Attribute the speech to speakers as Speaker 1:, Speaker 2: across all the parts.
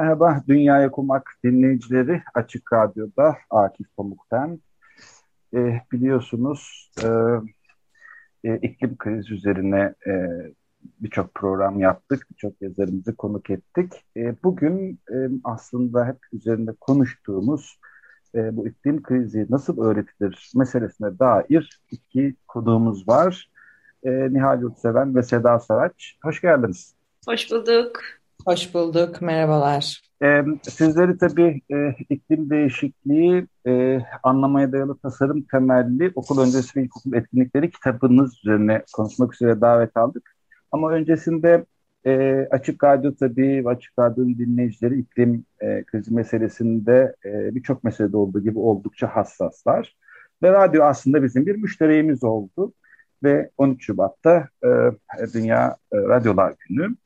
Speaker 1: Merhaba Dünyaya Kumak dinleyicileri Açık Radyo'da Akif Pamuk'tan. E, biliyorsunuz e, e, iklim krizi üzerine e, birçok program yaptık, birçok yazarımızı konuk ettik. E, bugün e, aslında hep üzerinde konuştuğumuz e, bu iklim krizi nasıl öğretilir meselesine dair iki konuğumuz var. E, Nihal Yurtseven ve Seda Saraç. Hoş geldiniz.
Speaker 2: Hoş bulduk.
Speaker 3: Hoş bulduk, merhabalar.
Speaker 1: Ee, sizleri tabii e, iklim değişikliği e, anlamaya dayalı tasarım temelli okul öncesi ve ilkokul etkinlikleri kitabınız üzerine konuşmak üzere davet aldık. Ama öncesinde e, Açık Radyo tabii ve Açık Radyo'nun dinleyicileri iklim e, krizi meselesinde e, birçok meselede olduğu gibi oldukça hassaslar. Ve radyo aslında bizim bir müşterimiz oldu. Ve 13 Şubat'ta e, Dünya e, Radyolar Günü.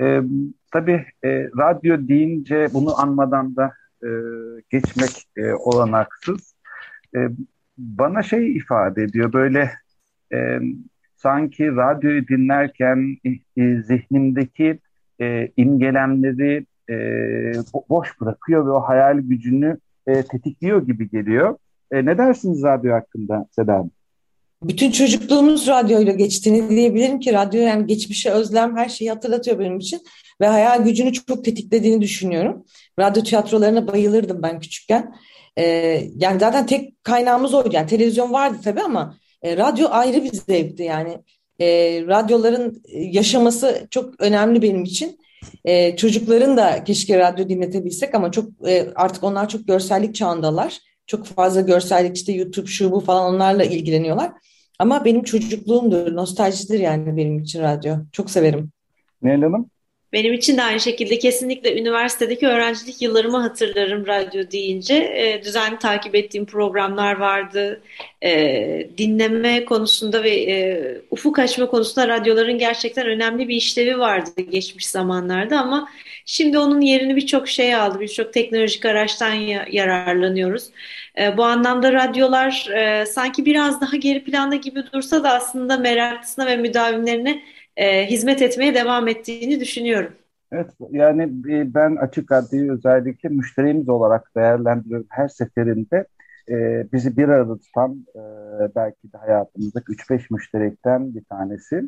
Speaker 1: E, tabii e, radyo deyince bunu anmadan da e, geçmek e, olanaksız. E, bana şey ifade ediyor böyle e, sanki radyoyu dinlerken e, zihnimdeki e, imgelemleri e, boş bırakıyor ve o hayal gücünü e, tetikliyor gibi geliyor. E, ne dersiniz radyo hakkında Seda Hanım?
Speaker 3: Bütün çocukluğumuz radyoyla geçtiğini diyebilirim ki radyo yani geçmişe özlem her şeyi hatırlatıyor benim için ve hayal gücünü çok tetiklediğini düşünüyorum. Radyo tiyatrolarına bayılırdım ben küçükken. Ee, yani zaten tek kaynağımız oydu. Yani televizyon vardı tabii ama e, radyo ayrı bir zevkti yani. E, radyoların yaşaması çok önemli benim için. E, çocukların da keşke radyo dinletebilsek ama çok e, artık onlar çok görsellik çağındalar. Çok fazla görsellik işte YouTube şu bu falan onlarla ilgileniyorlar. Ama benim çocukluğumdur, nostaljidir yani benim için radyo. Çok severim.
Speaker 1: Nehal Hanım?
Speaker 2: Benim için de aynı şekilde kesinlikle üniversitedeki öğrencilik yıllarımı hatırlarım radyo deyince. E, düzenli takip ettiğim programlar vardı. E, dinleme konusunda ve e, ufuk açma konusunda radyoların gerçekten önemli bir işlevi vardı geçmiş zamanlarda ama şimdi onun yerini birçok şey aldı. Birçok teknolojik araçtan ya, yararlanıyoruz. E, bu anlamda radyolar e, sanki biraz daha geri planda gibi dursa da aslında meraklısına ve müdavimlerine e, hizmet etmeye devam ettiğini düşünüyorum.
Speaker 1: Evet, yani e, ben açık radyoyu özellikle müşterimiz olarak değerlendiriyorum her seferinde. Bizi bir arada tutan belki de hayatımızdaki 3-5 müşterekten bir tanesi.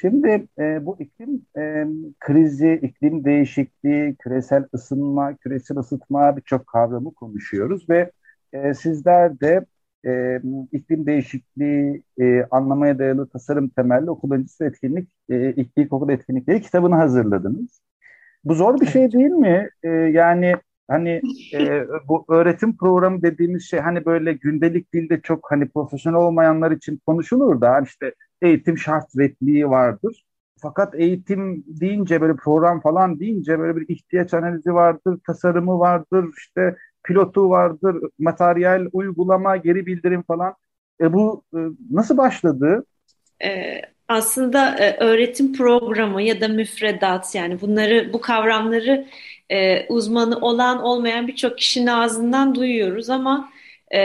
Speaker 1: Şimdi e, bu iklim e, krizi, iklim değişikliği, küresel ısınma, küresel ısıtma birçok kavramı konuşuyoruz ve e, sizler de e, iklim değişikliği e, anlamaya dayalı tasarım temelli okul öncesi etkinlik, e, ilkokul etkinlikleri kitabını hazırladınız. Bu zor bir şey değil mi? E, yani hani e, bu öğretim programı dediğimiz şey hani böyle gündelik dilde çok hani profesyonel olmayanlar için konuşulur da hani işte eğitim şart repliği vardır. Fakat eğitim deyince böyle program falan deyince böyle bir ihtiyaç analizi vardır, tasarımı vardır, işte pilotu vardır, materyal, uygulama, geri bildirim falan. E, bu e, nasıl başladı?
Speaker 2: Ee, aslında e, öğretim programı ya da müfredat yani bunları bu kavramları e, uzmanı olan olmayan birçok kişinin ağzından duyuyoruz ama e,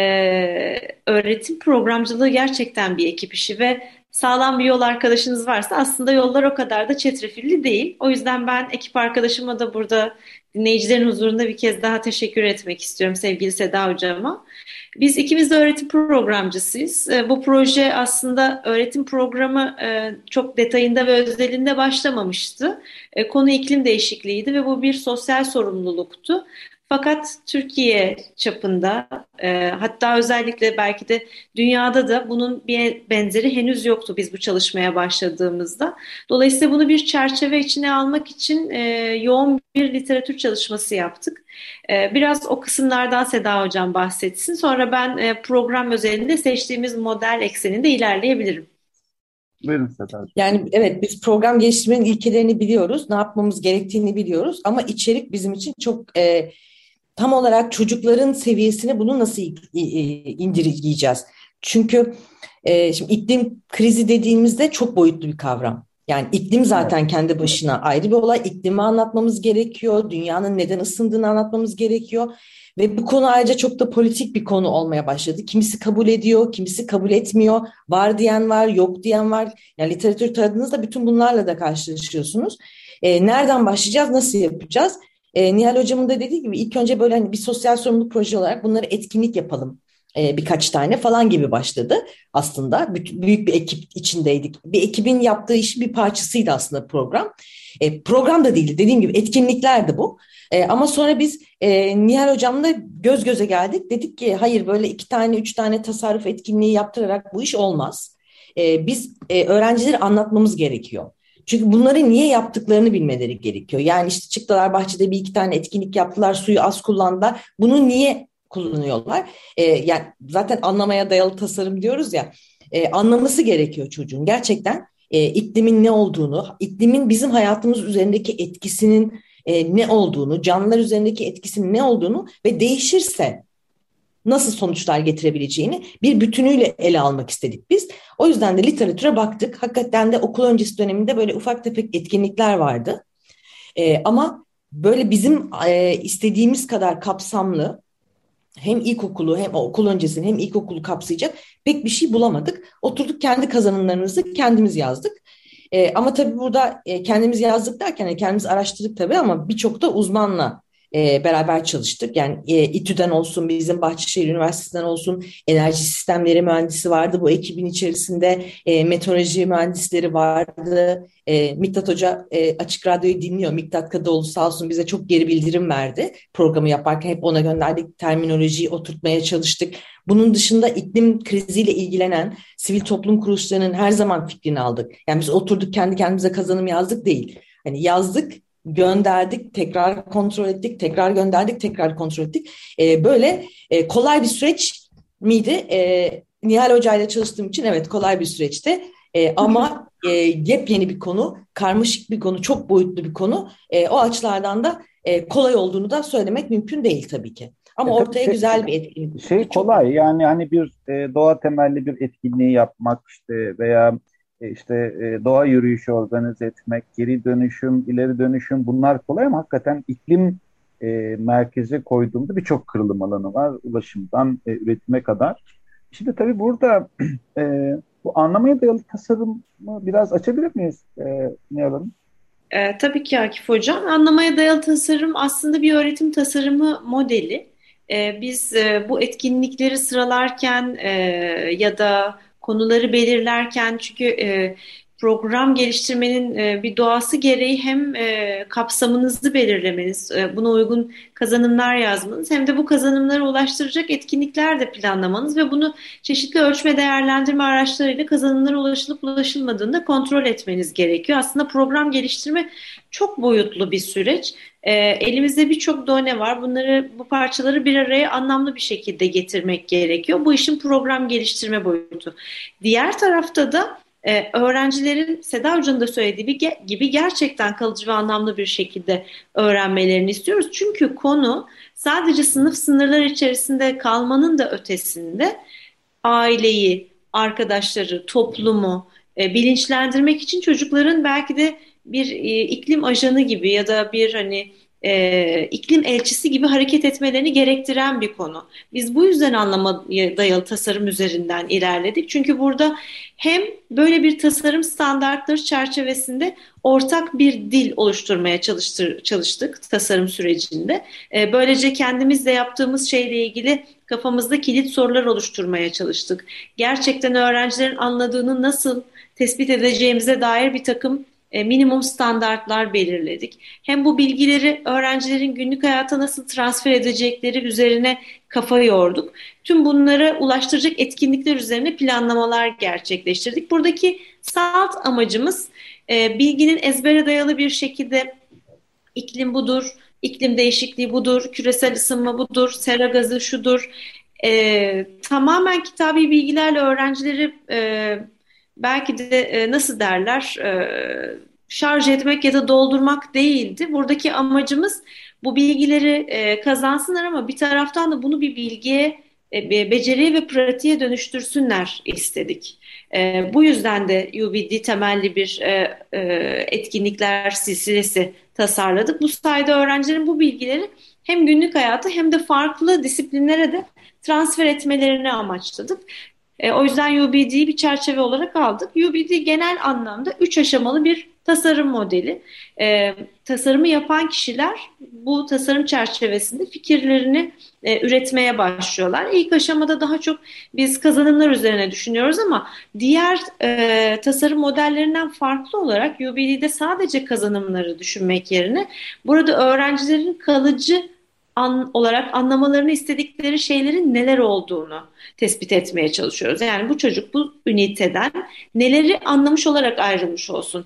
Speaker 2: öğretim programcılığı gerçekten bir ekip işi ve sağlam bir yol arkadaşınız varsa aslında yollar o kadar da çetrefilli değil. O yüzden ben ekip arkadaşıma da burada dinleyicilerin huzurunda bir kez daha teşekkür etmek istiyorum sevgili Seda Hocama. Biz ikimiz de öğretim programcısıyız. E, bu proje aslında öğretim programı e, çok detayında ve özelinde başlamamıştı. E, konu iklim değişikliğiydi ve bu bir sosyal sorumluluktu. Fakat Türkiye çapında e, hatta özellikle belki de dünyada da bunun bir benzeri henüz yoktu biz bu çalışmaya başladığımızda. Dolayısıyla bunu bir çerçeve içine almak için e, yoğun bir literatür çalışması yaptık. E, biraz o kısımlardan Seda Hocam bahsetsin. Sonra ben e, program özelinde seçtiğimiz model ekseninde ilerleyebilirim.
Speaker 1: Buyurun Seda
Speaker 3: Yani evet biz program geliştirmenin ilkelerini biliyoruz, ne yapmamız gerektiğini biliyoruz ama içerik bizim için çok e, tam olarak çocukların seviyesine bunu nasıl indirgeyeceğiz? Çünkü e, şimdi iklim krizi dediğimizde çok boyutlu bir kavram. Yani iklim zaten kendi başına ayrı bir olay. İklimi anlatmamız gerekiyor. Dünyanın neden ısındığını anlatmamız gerekiyor. Ve bu konu ayrıca çok da politik bir konu olmaya başladı. Kimisi kabul ediyor, kimisi kabul etmiyor. Var diyen var, yok diyen var. Yani literatür taradığınızda bütün bunlarla da karşılaşıyorsunuz. E, nereden başlayacağız, nasıl yapacağız? E, Nihal Hocam'ın da dediği gibi ilk önce böyle hani bir sosyal sorumluluk proje olarak bunları etkinlik yapalım e, birkaç tane falan gibi başladı aslında. Büyük bir ekip içindeydik. Bir ekibin yaptığı işin bir parçasıydı aslında program. E, program da değildi dediğim gibi etkinliklerdi bu. E, ama sonra biz e, Nihal Hocam'la göz göze geldik. Dedik ki hayır böyle iki tane üç tane tasarruf etkinliği yaptırarak bu iş olmaz. E, biz e, öğrencileri anlatmamız gerekiyor. Çünkü bunları niye yaptıklarını bilmeleri gerekiyor. Yani işte çıktılar bahçede bir iki tane etkinlik yaptılar, suyu az kullandılar. Bunu niye kullanıyorlar? E, yani zaten anlamaya dayalı tasarım diyoruz ya. E, anlaması gerekiyor çocuğun. Gerçekten e, iklimin ne olduğunu, iklimin bizim hayatımız üzerindeki etkisinin e, ne olduğunu, canlılar üzerindeki etkisinin ne olduğunu ve değişirse nasıl sonuçlar getirebileceğini bir bütünüyle ele almak istedik biz. O yüzden de literatüre baktık. Hakikaten de okul öncesi döneminde böyle ufak tefek etkinlikler vardı. E, ama böyle bizim e, istediğimiz kadar kapsamlı hem ilkokulu hem okul öncesini hem ilkokulu kapsayacak pek bir şey bulamadık. Oturduk kendi kazanımlarımızı kendimiz yazdık. E, ama tabii burada e, kendimiz yazdık derken e, kendimiz araştırdık tabii ama birçok da uzmanla e, beraber çalıştık. Yani e, İTÜ'den olsun, bizim Bahçeşehir Üniversitesi'nden olsun enerji sistemleri mühendisi vardı bu ekibin içerisinde. E, meteoroloji mühendisleri vardı. E, Miktat Hoca Açık Radyo'yu dinliyor. Miktat Kadıoğlu sağ olsun bize çok geri bildirim verdi. Programı yaparken hep ona gönderdik. Terminolojiyi oturtmaya çalıştık. Bunun dışında iklim kriziyle ilgilenen sivil toplum kuruluşlarının her zaman fikrini aldık. Yani biz oturduk kendi kendimize kazanım yazdık değil. Hani yazdık gönderdik, tekrar kontrol ettik, tekrar gönderdik, tekrar kontrol ettik. E, böyle e, kolay bir süreç miydi? E, Nihal Hoca ile çalıştığım için evet kolay bir süreçti. E, ama e, yepyeni bir konu, karmaşık bir konu, çok boyutlu bir konu. E, o açılardan da e, kolay olduğunu da söylemek mümkün değil tabii ki. Ama e, ortaya şey, güzel bir etkinlik.
Speaker 1: Şey kolay yani hani bir e, doğa temelli bir etkinliği yapmak işte veya işte e, doğa yürüyüşü organize etmek, geri dönüşüm, ileri dönüşüm bunlar kolay ama hakikaten iklim e, merkeze koyduğumda birçok kırılım alanı var. Ulaşımdan e, üretime kadar. Şimdi tabii burada e, bu anlamaya dayalı tasarımı biraz açabilir miyiz e, Nihal Hanım?
Speaker 2: E, tabii ki Akif Hocam. Anlamaya dayalı tasarım aslında bir öğretim tasarımı modeli. E, biz e, bu etkinlikleri sıralarken e, ya da konuları belirlerken çünkü e, program geliştirmenin e, bir doğası gereği hem e, kapsamınızı belirlemeniz, e, buna uygun kazanımlar yazmanız hem de bu kazanımlara ulaştıracak etkinlikler de planlamanız ve bunu çeşitli ölçme değerlendirme araçlarıyla kazanımlara ulaşılıp ulaşılmadığını da kontrol etmeniz gerekiyor. Aslında program geliştirme çok boyutlu bir süreç. Elimizde birçok done var. Bunları bu parçaları bir araya anlamlı bir şekilde getirmek gerekiyor. Bu işin program geliştirme boyutu. Diğer tarafta da e, öğrencilerin Seda Hoca'nın da söylediği gibi gerçekten kalıcı ve anlamlı bir şekilde öğrenmelerini istiyoruz. Çünkü konu sadece sınıf sınırları içerisinde kalmanın da ötesinde aileyi, arkadaşları, toplumu e, bilinçlendirmek için çocukların belki de bir e, iklim ajanı gibi ya da bir hani e, iklim elçisi gibi hareket etmelerini gerektiren bir konu. Biz bu yüzden anlamaya dayalı tasarım üzerinden ilerledik. Çünkü burada hem böyle bir tasarım standartları çerçevesinde ortak bir dil oluşturmaya çalıştır, çalıştık tasarım sürecinde. E, böylece kendimizle yaptığımız şeyle ilgili kafamızda kilit sorular oluşturmaya çalıştık. Gerçekten öğrencilerin anladığını nasıl tespit edeceğimize dair bir takım e, minimum standartlar belirledik. Hem bu bilgileri öğrencilerin günlük hayata nasıl transfer edecekleri üzerine kafa yorduk. Tüm bunlara ulaştıracak etkinlikler üzerine planlamalar gerçekleştirdik. Buradaki salt amacımız e, bilginin ezbere dayalı bir şekilde iklim budur, iklim değişikliği budur, küresel ısınma budur, sera gazı şudur. E, tamamen kitabi bilgilerle öğrencileri e, belki de e, nasıl derler e, şarj etmek ya da doldurmak değildi. Buradaki amacımız bu bilgileri e, kazansınlar ama bir taraftan da bunu bir bilgiye, e, beceriye ve pratiğe dönüştürsünler istedik. E, bu yüzden de UBD temelli bir e, e, etkinlikler silsilesi tasarladık. Bu sayede öğrencilerin bu bilgileri hem günlük hayatı hem de farklı disiplinlere de transfer etmelerini amaçladık. E, o yüzden UBD'yi bir çerçeve olarak aldık. UBD genel anlamda üç aşamalı bir tasarım modeli. E, tasarımı yapan kişiler bu tasarım çerçevesinde fikirlerini e, üretmeye başlıyorlar. İlk aşamada daha çok biz kazanımlar üzerine düşünüyoruz ama diğer e, tasarım modellerinden farklı olarak UBD'de sadece kazanımları düşünmek yerine burada öğrencilerin kalıcı an, olarak anlamalarını istedikleri şeylerin neler olduğunu tespit etmeye çalışıyoruz. Yani bu çocuk bu üniteden neleri anlamış olarak ayrılmış olsun.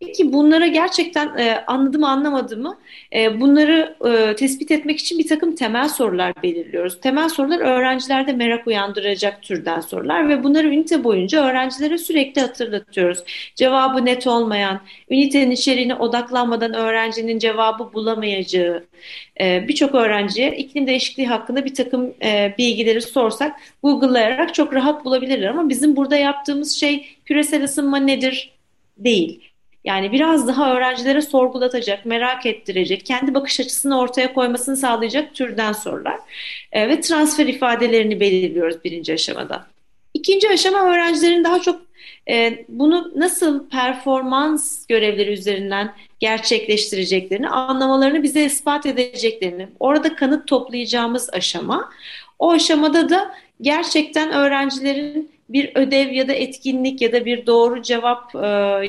Speaker 2: Peki bunlara gerçekten e, anladı mı anlamadı mı e, bunları e, tespit etmek için bir takım temel sorular belirliyoruz. Temel sorular öğrencilerde merak uyandıracak türden sorular ve bunları ünite boyunca öğrencilere sürekli hatırlatıyoruz. Cevabı net olmayan, ünitenin içeriğine odaklanmadan öğrencinin cevabı bulamayacağı, e, birçok öğrenciye iklim değişikliği hakkında bir takım e, bilgileri sorsak Google'layarak çok rahat bulabilirler ama bizim burada yaptığımız şey küresel ısınma nedir değil yani biraz daha öğrencilere sorgulatacak, merak ettirecek, kendi bakış açısını ortaya koymasını sağlayacak türden sorular. E, ve transfer ifadelerini belirliyoruz birinci aşamada. İkinci aşama öğrencilerin daha çok e, bunu nasıl performans görevleri üzerinden gerçekleştireceklerini, anlamalarını bize ispat edeceklerini, orada kanıt toplayacağımız aşama. O aşamada da gerçekten öğrencilerin bir ödev ya da etkinlik ya da bir doğru cevap, e,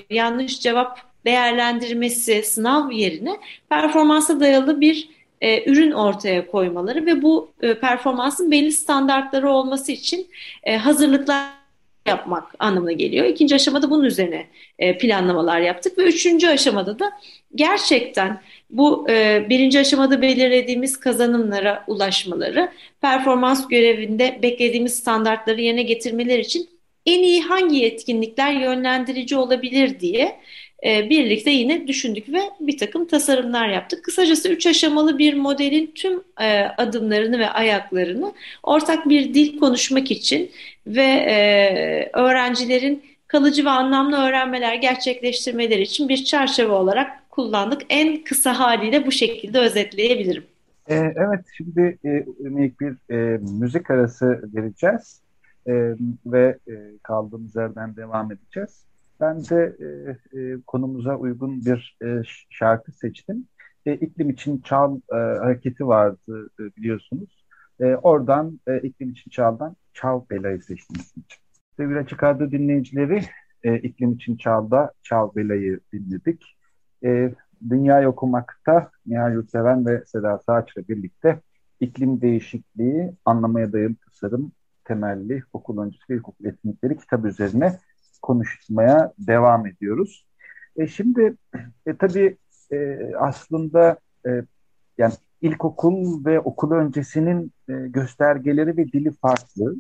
Speaker 2: yanlış cevap değerlendirmesi sınav yerine performansa dayalı bir e, ürün ortaya koymaları ve bu e, performansın belli standartları olması için e, hazırlıklar yapmak anlamına geliyor. İkinci aşamada bunun üzerine e, planlamalar yaptık ve üçüncü aşamada da gerçekten bu e, birinci aşamada belirlediğimiz kazanımlara ulaşmaları, performans görevinde beklediğimiz standartları yerine getirmeleri için en iyi hangi etkinlikler yönlendirici olabilir diye e, birlikte yine düşündük ve bir takım tasarımlar yaptık. Kısacası üç aşamalı bir modelin tüm e, adımlarını ve ayaklarını ortak bir dil konuşmak için ve e, öğrencilerin kalıcı ve anlamlı öğrenmeler gerçekleştirmeleri için bir çerçeve olarak kullandık. En kısa haliyle bu şekilde özetleyebilirim.
Speaker 1: Ee, evet, şimdi e, bir e, müzik arası vereceğiz e, ve e, kaldığımız yerden devam edeceğiz. Ben de e, e, konumuza uygun bir e, şarkı seçtim. E, iklim için Çal e, hareketi vardı e, biliyorsunuz. E, oradan e, iklim için Çal'dan Çal Bela'yı seçtim için. Sevgili Açık dinleyicileri, e, iklim için Çal'da Çal Bela'yı dinledik e, Dünyayı okumakta Nihal Yurtseven ve Seda Sağaç'la birlikte iklim değişikliği, anlamaya dayalı tasarım temelli okul öncesi ve ilkokul etkinlikleri kitap üzerine konuşmaya devam ediyoruz. E, şimdi e, tabii e, aslında e, yani ilkokul ve okul öncesinin e, göstergeleri ve dili farklı.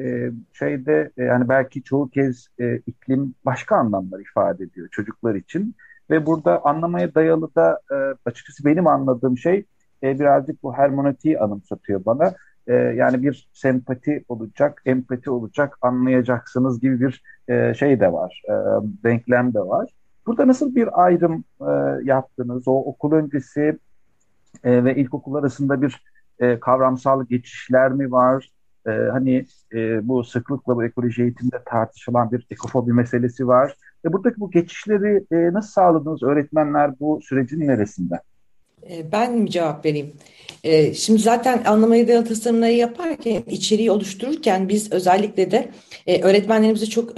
Speaker 1: E, şeyde e, yani belki çoğu kez e, iklim başka anlamlar ifade ediyor çocuklar için. Ve burada anlamaya dayalı da e, açıkçası benim anladığım şey e, birazcık bu hermonetiği anımsatıyor bana. E, yani bir sempati olacak, empati olacak, anlayacaksınız gibi bir e, şey de var, e, denklem de var. Burada nasıl bir ayrım e, yaptınız? O okul öncesi e, ve ilkokul arasında bir e, kavramsal geçişler mi var? E, hani e, bu sıklıkla bu ekoloji eğitimde tartışılan bir ekofobi meselesi var. E, buradaki bu geçişleri e, nasıl sağladınız öğretmenler bu sürecin neresinde?
Speaker 3: E, ben mi cevap vereyim? E, şimdi zaten anlamaya dayalı tasarımları yaparken, içeriği oluştururken biz özellikle de e, öğretmenlerimizi çok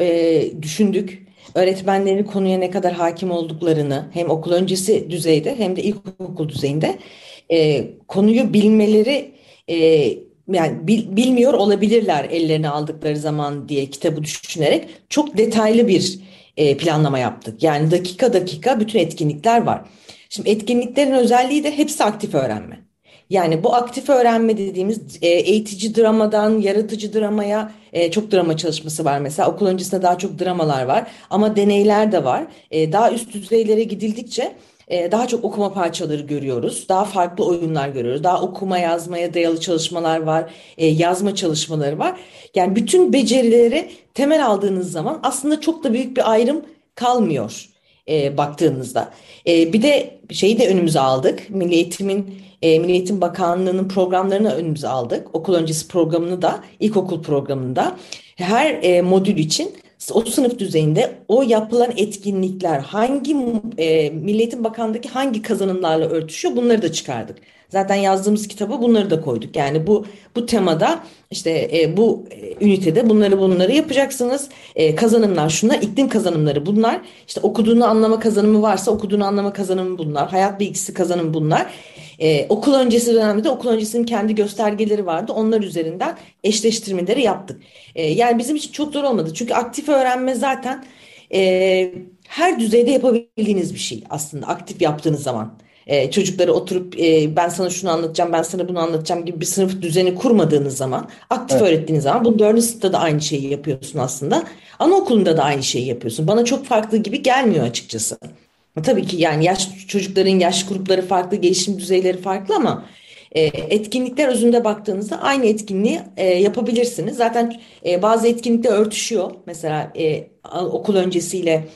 Speaker 3: düşündük. öğretmenlerin konuya ne kadar hakim olduklarını hem okul öncesi düzeyde hem de ilkokul düzeyinde konuyu bilmeleri yani bil, bilmiyor olabilirler ellerine aldıkları zaman diye kitabı düşünerek çok detaylı bir e, planlama yaptık. Yani dakika dakika bütün etkinlikler var. Şimdi etkinliklerin özelliği de hepsi aktif öğrenme. Yani bu aktif öğrenme dediğimiz e, eğitici dramadan yaratıcı dramaya e, çok drama çalışması var mesela. Okul öncesinde daha çok dramalar var ama deneyler de var. E, daha üst düzeylere gidildikçe e, daha çok okuma parçaları görüyoruz. Daha farklı oyunlar görüyoruz. Daha okuma yazmaya dayalı çalışmalar var. E, yazma çalışmaları var. Yani bütün becerileri temel aldığınız zaman aslında çok da büyük bir ayrım kalmıyor e, baktığınızda. E, bir de şeyi de önümüze aldık. Milli Eğitim'in Milli Eğitim Bakanlığı'nın programlarını önümüze aldık. Okul öncesi programını da, ilkokul programında her modül için o sınıf düzeyinde o yapılan etkinlikler hangi e, Milli Eğitim Bakanlığı'ndaki hangi kazanımlarla örtüşüyor bunları da çıkardık. Zaten yazdığımız kitabı bunları da koyduk. Yani bu bu temada işte e, bu e, ünitede bunları bunları yapacaksınız. E, kazanımlar şunlar, iklim kazanımları bunlar. İşte okuduğunu anlama kazanımı varsa okuduğunu anlama kazanımı bunlar. Hayat bilgisi kazanımı bunlar. E, okul öncesi dönemde okul öncesinin kendi göstergeleri vardı. Onlar üzerinden eşleştirmeleri yaptık. E, yani bizim için çok zor olmadı. Çünkü aktif öğrenme zaten e, her düzeyde yapabildiğiniz bir şey aslında aktif yaptığınız zaman e, çocukları oturup e, ben sana şunu anlatacağım, ben sana bunu anlatacağım gibi bir sınıf düzeni kurmadığınız zaman, aktif evet. öğrettiğiniz zaman bu dördüncü sınıfta da aynı şeyi yapıyorsun aslında. Anaokulunda da aynı şeyi yapıyorsun. Bana çok farklı gibi gelmiyor açıkçası. Tabii ki yani yaş çocukların yaş grupları farklı, gelişim düzeyleri farklı ama e, etkinlikler özünde baktığınızda aynı etkinliği e, yapabilirsiniz. Zaten e, bazı etkinlikler örtüşüyor. Mesela e, okul öncesiyle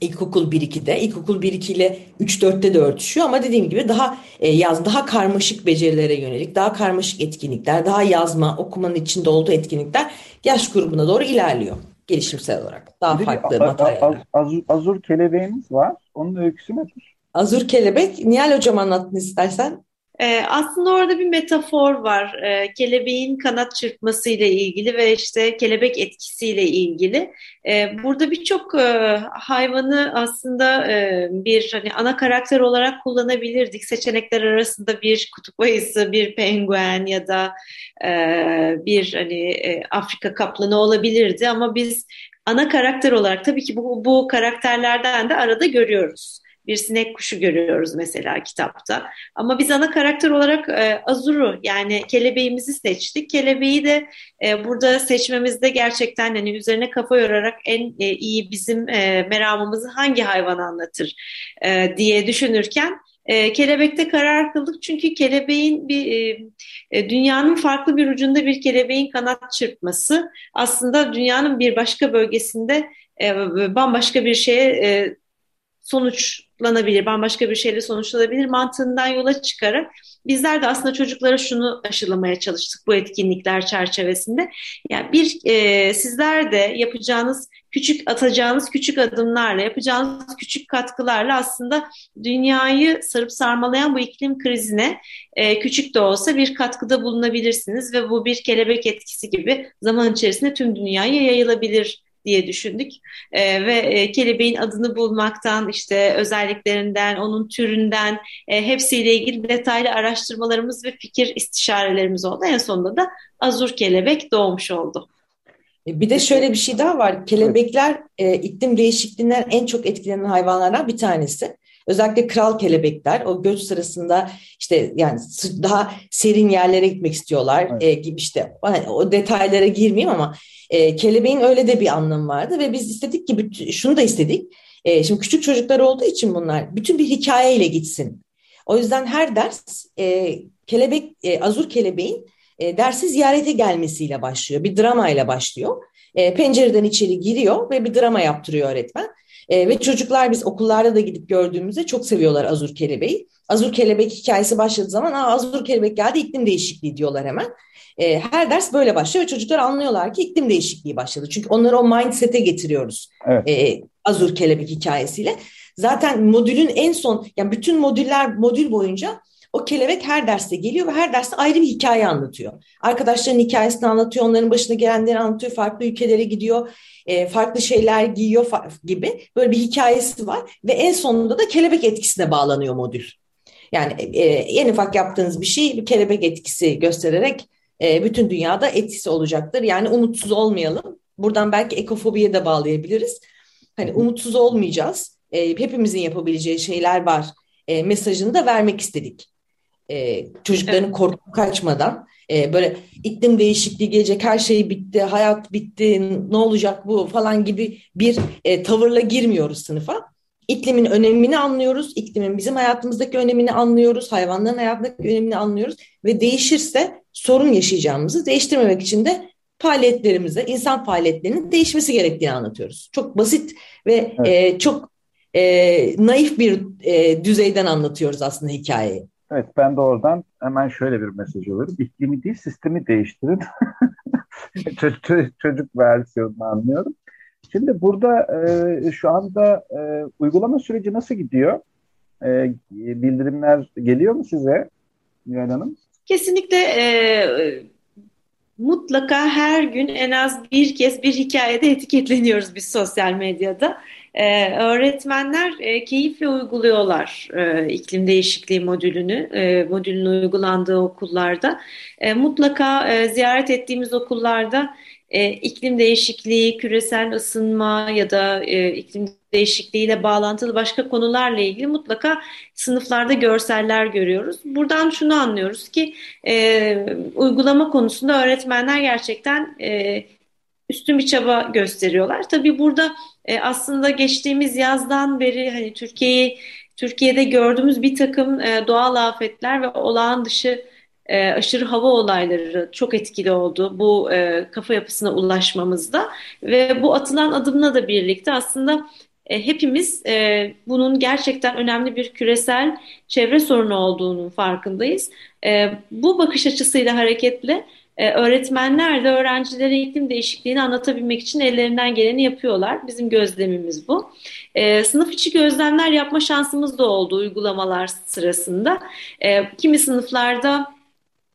Speaker 3: İlkokul 1-2'de, ilkokul 1-2 ile 3-4'te de örtüşüyor ama dediğim gibi daha e, yaz, daha karmaşık becerilere yönelik, daha karmaşık etkinlikler, daha yazma, okumanın içinde olduğu etkinlikler yaş grubuna doğru ilerliyor gelişimsel olarak. Daha
Speaker 1: Bir
Speaker 3: farklı
Speaker 1: a-
Speaker 3: materyaller.
Speaker 1: azur, azur kelebeğimiz var. Onun öyküsü nedir?
Speaker 3: Azur kelebek, Nihal Hocam anlattın istersen.
Speaker 2: Ee, aslında orada bir metafor var. Ee, kelebeğin kanat çırpmasıyla ilgili ve işte kelebek etkisiyle ilgili. Ee, burada birçok e, hayvanı aslında e, bir hani ana karakter olarak kullanabilirdik. Seçenekler arasında bir kutup ayısı, bir penguen ya da e, bir hani Afrika kaplanı olabilirdi ama biz ana karakter olarak tabii ki bu, bu karakterlerden de arada görüyoruz bir sinek kuşu görüyoruz mesela kitapta. Ama biz ana karakter olarak e, Azur'u yani kelebeğimizi seçtik. Kelebeği de e, burada seçmemizde gerçekten hani üzerine kafa yorarak en e, iyi bizim e, meramımızı hangi hayvan anlatır e, diye düşünürken e, kelebekte karar kıldık çünkü kelebeğin bir e, e, dünyanın farklı bir ucunda bir kelebeğin kanat çırpması aslında dünyanın bir başka bölgesinde e, bambaşka bir şeye e, sonuçlanabilir, bambaşka bir şeyle sonuçlanabilir mantığından yola çıkarak bizler de aslında çocuklara şunu aşılamaya çalıştık bu etkinlikler çerçevesinde. Yani bir e, sizler de yapacağınız küçük atacağınız küçük adımlarla, yapacağınız küçük katkılarla aslında dünyayı sarıp sarmalayan bu iklim krizine e, küçük de olsa bir katkıda bulunabilirsiniz ve bu bir kelebek etkisi gibi zaman içerisinde tüm dünyaya yayılabilir diye düşündük e, ve e, kelebeğin adını bulmaktan işte özelliklerinden onun türünden e, hepsiyle ilgili detaylı araştırmalarımız ve fikir istişarelerimiz oldu. En sonunda da azur kelebek doğmuş oldu.
Speaker 3: E, bir de şöyle bir şey daha var. Kelebekler e, iklim değişikliğinden en çok etkilenen hayvanlardan bir tanesi. Özellikle kral kelebekler o göç sırasında işte yani daha serin yerlere gitmek istiyorlar evet. e, gibi işte hani o detaylara girmeyeyim ama e, kelebeğin öyle de bir anlamı vardı ve biz istedik ki şunu da istedik. E, şimdi küçük çocuklar olduğu için bunlar bütün bir hikayeyle gitsin. O yüzden her ders e, kelebek e, azur kelebeğin e, dersi ziyarete gelmesiyle başlıyor. Bir dramayla başlıyor. E, pencereden içeri giriyor ve bir drama yaptırıyor öğretmen. E, ve çocuklar biz okullarda da gidip gördüğümüzde çok seviyorlar Azur Kelebeği. Azur Kelebek hikayesi başladığı zaman Aa, Azur Kelebek geldi iklim değişikliği diyorlar hemen. E, her ders böyle başlıyor ve çocuklar anlıyorlar ki iklim değişikliği başladı. Çünkü onları o mindset'e getiriyoruz evet. e, Azur Kelebek hikayesiyle. Zaten modülün en son yani bütün modüller modül boyunca O kelebek her derste geliyor ve her derste ayrı bir hikaye anlatıyor. Arkadaşların hikayesini anlatıyor, onların başına gelenleri anlatıyor, farklı ülkelere gidiyor, e, farklı şeyler giyiyor gibi böyle bir hikayesi var ve en sonunda da kelebek etkisine bağlanıyor modül. Yani e, en ufak yaptığınız bir şey bir kelebek etkisi göstererek e, bütün dünyada etkisi olacaktır. Yani umutsuz olmayalım. Buradan belki ekofobiye de bağlayabiliriz. Hani umutsuz olmayacağız. Hepimizin yapabileceği şeyler var mesajını da vermek istedik. E, çocukların evet. korkup kaçmadan e, böyle iklim değişikliği gelecek her şey bitti, hayat bitti, ne olacak bu falan gibi bir e, tavırla girmiyoruz sınıfa. İklimin önemini anlıyoruz, iklimin bizim hayatımızdaki önemini anlıyoruz, hayvanların hayatındaki önemini anlıyoruz ve değişirse sorun yaşayacağımızı değiştirmemek için de faaliyetlerimize, insan faaliyetlerinin değişmesi gerektiğini anlatıyoruz. Çok basit ve evet. e, çok e, naif bir e, düzeyden anlatıyoruz aslında hikayeyi.
Speaker 1: Evet ben de oradan hemen şöyle bir mesaj alıyorum. İklimi değil sistemi değiştirin. çocuk, versiyonunu anlıyorum. Şimdi burada e, şu anda e, uygulama süreci nasıl gidiyor? E, bildirimler geliyor mu size Nihal Hanım?
Speaker 2: Kesinlikle e, mutlaka her gün en az bir kez bir hikayede etiketleniyoruz biz sosyal medyada. Ee, öğretmenler e, keyifle uyguluyorlar e, iklim değişikliği modülünü, e, modülün uygulandığı okullarda. E, mutlaka e, ziyaret ettiğimiz okullarda e, iklim değişikliği, küresel ısınma ya da e, iklim değişikliğiyle bağlantılı başka konularla ilgili mutlaka sınıflarda görseller görüyoruz. Buradan şunu anlıyoruz ki e, uygulama konusunda öğretmenler gerçekten e, üstün bir çaba gösteriyorlar. Tabii burada e, aslında geçtiğimiz yazdan beri hani Türkiye'yi Türkiye'de gördüğümüz bir takım e, doğal afetler ve olağan dışı e, aşırı hava olayları çok etkili oldu bu e, kafa yapısına ulaşmamızda ve bu atılan adımla da birlikte aslında e, hepimiz e, bunun gerçekten önemli bir küresel çevre sorunu olduğunun farkındayız. E, bu bakış açısıyla hareketle e, öğretmenler de öğrencilere iklim değişikliğini anlatabilmek için ellerinden geleni yapıyorlar. Bizim gözlemimiz bu. E, sınıf içi gözlemler yapma şansımız da oldu uygulamalar sırasında. E, kimi sınıflarda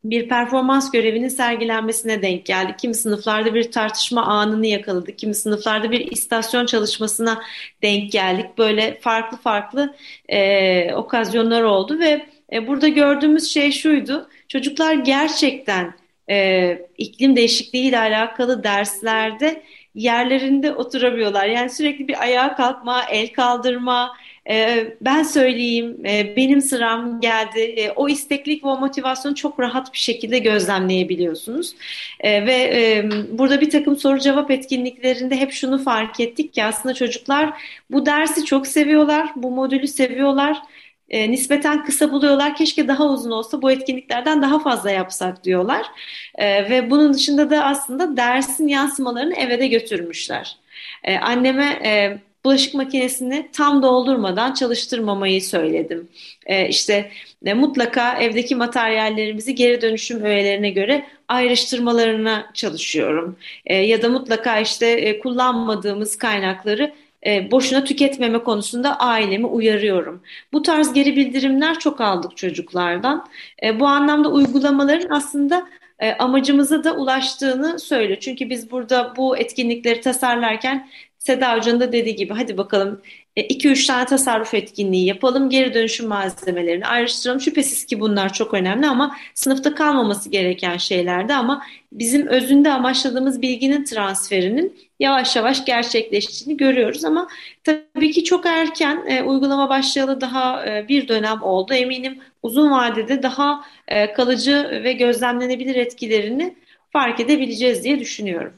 Speaker 2: bir performans görevinin sergilenmesine denk geldi. Kimi sınıflarda bir tartışma anını yakaladık. Kimi sınıflarda bir istasyon çalışmasına denk geldik. Böyle farklı farklı e, okazyonlar oldu ve e, burada gördüğümüz şey şuydu. Çocuklar gerçekten e, iklim değişikliği ile alakalı derslerde yerlerinde oturamıyorlar. Yani sürekli bir ayağa kalkma, el kaldırma, e, ben söyleyeyim, e, benim sıram geldi. E, o isteklik ve o motivasyonu çok rahat bir şekilde gözlemleyebiliyorsunuz. E, ve e, burada bir takım soru cevap etkinliklerinde hep şunu fark ettik ki aslında çocuklar bu dersi çok seviyorlar, bu modülü seviyorlar e, nispeten kısa buluyorlar. Keşke daha uzun olsa bu etkinliklerden daha fazla yapsak diyorlar. E, ve bunun dışında da aslında dersin yansımalarını eve de götürmüşler. E, anneme e, bulaşık makinesini tam doldurmadan çalıştırmamayı söyledim. E, işte e, mutlaka evdeki materyallerimizi geri dönüşüm öğelerine göre ayrıştırmalarına çalışıyorum. E, ya da mutlaka işte e, kullanmadığımız kaynakları e, boşuna tüketmeme konusunda ailemi uyarıyorum. Bu tarz geri bildirimler çok aldık çocuklardan. E, bu anlamda uygulamaların aslında e, amacımıza da ulaştığını söylüyor. Çünkü biz burada bu etkinlikleri tasarlarken Seda Hoca'nın da dediği gibi hadi bakalım 2-3 e, tane tasarruf etkinliği yapalım, geri dönüşüm malzemelerini ayrıştıralım. Şüphesiz ki bunlar çok önemli ama sınıfta kalmaması gereken şeylerdi ama bizim özünde amaçladığımız bilginin transferinin yavaş yavaş gerçekleştiğini görüyoruz ama tabii ki çok erken e, uygulama başlayalı daha e, bir dönem oldu. Eminim uzun vadede daha e, kalıcı ve gözlemlenebilir etkilerini fark edebileceğiz diye düşünüyorum.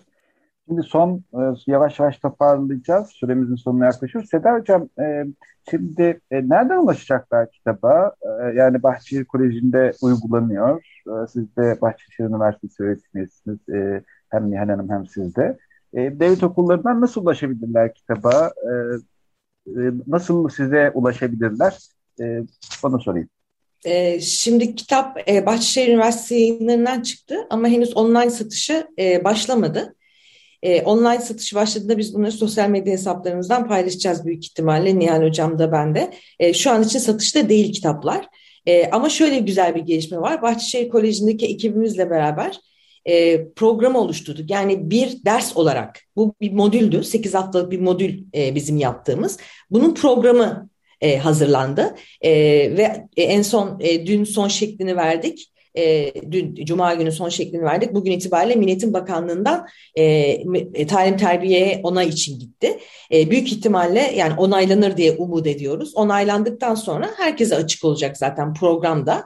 Speaker 1: Şimdi son e, yavaş yavaş toparlayacağız. Süremizin sonuna yaklaşıyoruz. Seda Hocam e, şimdi e, nereden ulaşacaklar kitaba? E, yani Bahçeşehir Koleji'nde uygulanıyor. E, siz de Bahçeşehir Üniversitesi öğretmenisiniz. E, hem Nihal Hanım hem siz de. E, devlet okullarından nasıl ulaşabilirler kitaba? E, e, nasıl size ulaşabilirler? E, onu sorayım.
Speaker 3: E, şimdi kitap e, Bahçeşehir Üniversitesi yayınlarından çıktı ama henüz online satışı e, başlamadı. E, online satış başladığında biz bunları sosyal medya hesaplarımızdan paylaşacağız büyük ihtimalle. Nihal Hocam da ben de. E, şu an için satışta değil kitaplar. E, ama şöyle güzel bir gelişme var. Bahçeşehir Koleji'ndeki ekibimizle beraber e, programı oluşturduk. Yani bir ders olarak bu bir modüldü. 8 haftalık bir modül e, bizim yaptığımız. Bunun programı e, hazırlandı e, ve en son e, dün son şeklini verdik e, dün Cuma günü son şeklini verdik. Bugün itibariyle Milliyetin Bakanlığı'ndan e, e, talim terbiyeye onay için gitti. E, büyük ihtimalle yani onaylanır diye umut ediyoruz. Onaylandıktan sonra herkese açık olacak zaten programda.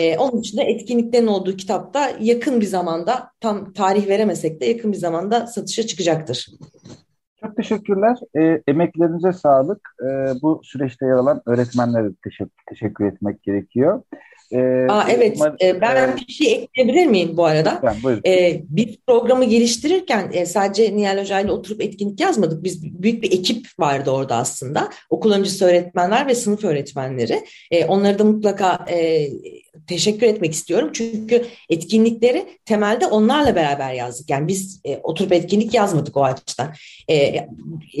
Speaker 3: E, onun için de etkinliklerin olduğu kitapta yakın bir zamanda tam tarih veremesek de yakın bir zamanda satışa çıkacaktır.
Speaker 1: Çok teşekkürler. E, emeklerinize sağlık. E, bu süreçte yer alan öğretmenlere teşekkür, teşekkür etmek gerekiyor.
Speaker 3: Ee, Aa, evet, e, ben e, bir şey ekleyebilir miyim bu arada? Ben, buyurun. E, biz programı geliştirirken e, sadece Nihal Hoca ile oturup etkinlik yazmadık. Biz büyük bir ekip vardı orada aslında. Okul öncesi öğretmenler ve sınıf öğretmenleri. E, onları da mutlaka e, teşekkür etmek istiyorum. Çünkü etkinlikleri temelde onlarla beraber yazdık. Yani biz e, oturup etkinlik yazmadık o açıdan. E,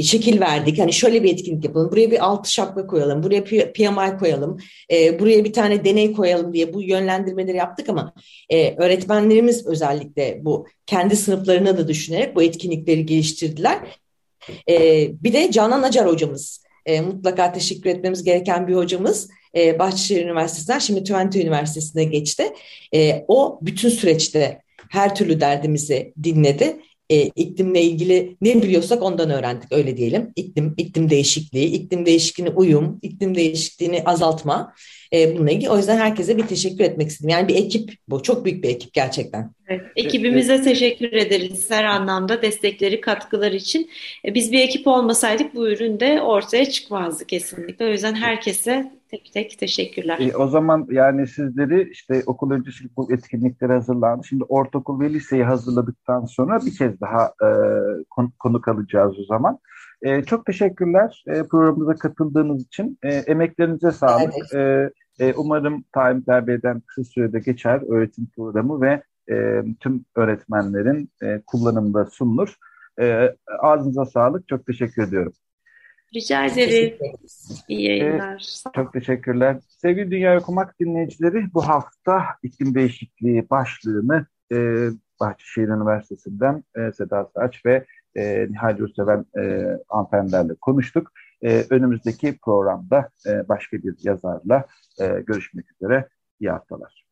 Speaker 3: şekil verdik. Hani şöyle bir etkinlik yapalım. Buraya bir altı şapka koyalım. Buraya PMI koyalım. E, buraya bir tane deney koyalım diye bu yönlendirmeleri yaptık ama e, öğretmenlerimiz özellikle bu kendi sınıflarına da düşünerek bu etkinlikleri geliştirdiler. E, bir de Canan Acar hocamız e, mutlaka teşekkür etmemiz gereken bir hocamız e, Bahçeşehir Üniversitesi'nden şimdi Twente Üniversitesi'ne geçti. E, o bütün süreçte her türlü derdimizi dinledi. E, iklimle ilgili ne biliyorsak ondan öğrendik öyle diyelim. İklim, iklim değişikliği, iklim değişikliğine uyum, iklim değişikliğini azaltma e, bununla ilgili. O yüzden herkese bir teşekkür etmek istedim. Yani bir ekip bu. Çok büyük bir ekip gerçekten.
Speaker 2: Evet, ekibimize teşekkür ederiz her anlamda destekleri, katkılar için. E, biz bir ekip olmasaydık bu ürün de ortaya çıkmazdı kesinlikle. O yüzden herkese tek tek teşekkürler.
Speaker 1: E, o zaman yani sizleri işte okul öncesi bu etkinlikleri hazırlandı. Şimdi ortaokul ve liseyi hazırladıktan sonra bir kez daha e, konuk alacağız o zaman. E, çok teşekkürler e, programımıza katıldığınız için. E, emeklerinize sağlık. Evet. E, e, umarım Talim Terbiye'den kısa sürede geçer öğretim programı ve e, tüm öğretmenlerin e, kullanımda sunulur. E, ağzınıza sağlık. Çok teşekkür ediyorum.
Speaker 2: Rica ederim. İyi yayınlar.
Speaker 1: Ee, çok teşekkürler. Sevgili Dünya Okumak dinleyicileri bu hafta iklim değişikliği başlığını e, Bahçeşehir Üniversitesi'nden e, Seda Saç ve e, Nihal Yurtseven e, hanımefendilerle konuştuk. E, önümüzdeki programda e, başka bir yazarla e, görüşmek üzere. İyi haftalar.